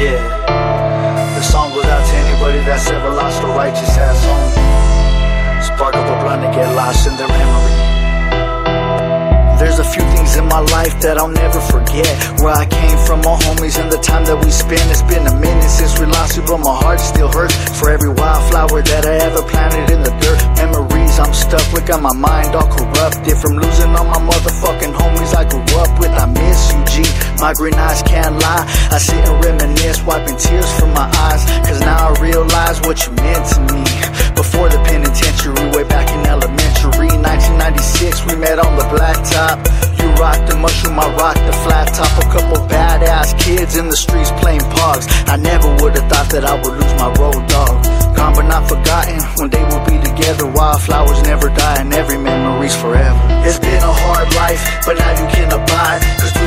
Yeah. The song goes out to anybody that's ever lost a righteous ass home. Spark up a blunt and get lost in their memory. There's a few things in my life that I'll never forget. Where I came from, my homies, and the time that we spent. It's been a minute since we lost you, but my heart still hurts for every wildflower that I ever planted in the dirt. My mind all corrupted from losing all my motherfucking homies I grew up with. I miss you, G. My green eyes can't lie. I sit and reminisce, wiping tears from my eyes. Cause now I realize what you meant to me. Before the penitentiary, way back in elementary. 1996, we met on the blacktop. You rocked the mushroom, I rocked the flat top. A couple badass kids in the streets playing pogs. I never would have thought that I would lose my road dog. Gone but not forgotten. We'll be together. Wildflowers never die, and every memory's forever. It's been a hard life, but now you can abide. Cause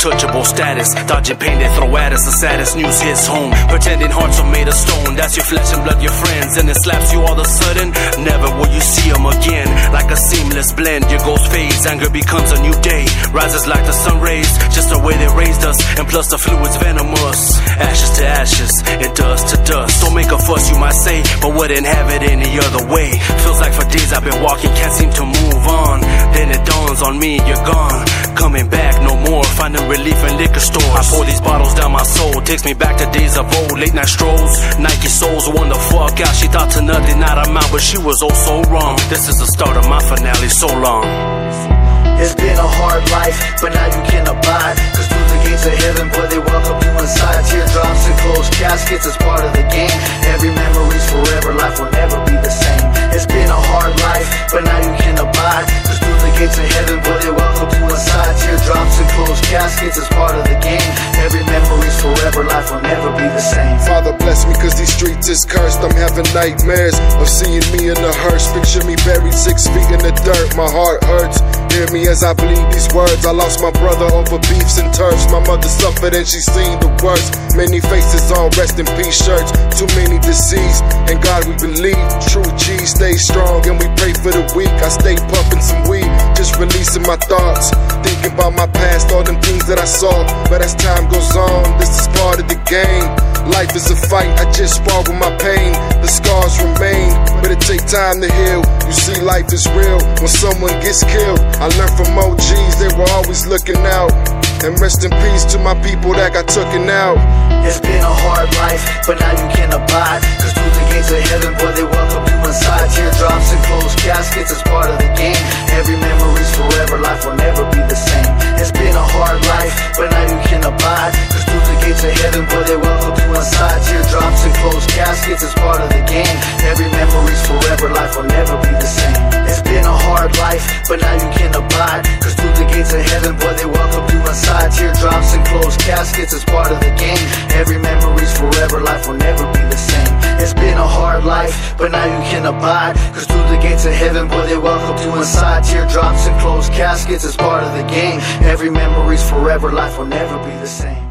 untouchable status. Dodging pain they throw at us. The saddest news hits home. Pretending hearts are made of stone. That's your flesh and blood, your friends. And it slaps you all of a sudden. Never will you see them again. Like a seamless blend, your ghost fades. Anger becomes a new day. Rises like the sun rays. Just the way they raised us. And plus the fluid's venomous. Ashes to ashes, and dust to dust. Don't make a fuss, you might say, but wouldn't have it any other way. Feels like for days I've been walking, can't seem to move on. Then it dawns on me, you're gone. Coming back no more, finding relief in liquor stores. I pour these bottles down my soul, takes me back to days of old. Late night strolls, Nike soles, the fuck out. She thought to nothing out of mouth, but she was oh so wrong. This is the start of my finale, so long. It's been a hard life, but now you can abide. Cause through the gates of heaven, boy, they welcome you inside. Teardrops and closed caskets is part of the game. Every memory's forever, caskets is part of the game. Every memory's forever, life will never be the same. Father bless me cause these streets is cursed. I'm having nightmares of seeing me in the hearse. Picture me buried six feet in the dirt. My heart hurts. Hear me as I bleed these words. I lost my brother over beefs and turfs. My mother suffered and she seen the worst. Many faces on rest in peace shirts. Too many deceased. And God we believe. True G stay strong and we pray for the weak. I stay pumping some weed. Just releasing my thoughts. Thinking about my past, all them things that I saw. But as time goes on, this is part of the game. Life is a fight, I just spar with my pain. The scars remain, but it take time to heal. You see, life is real when someone gets killed. I learned from OGs, they were always looking out. And rest in peace to my people that got taken out. It's been a hard life, but now you can abide. Cause through the gates of heaven, boy, they welcome you inside. Teardrops and closed caskets is part of the game. Every inside. Teardrops and closed caskets is part of the game. Every memory's forever, life will never be the same. It's been a hard life, but now you can abide. Cause through the gates of heaven, boy, they welcome you inside. Teardrops and closed caskets is part of the game. Every memory's forever, life will never be the same. It's been a hard life, but now you can abide. Cause through the gates of heaven, boy, they welcome you inside. Teardrops and closed caskets is part of the game. Every memory's forever, life will never be the same.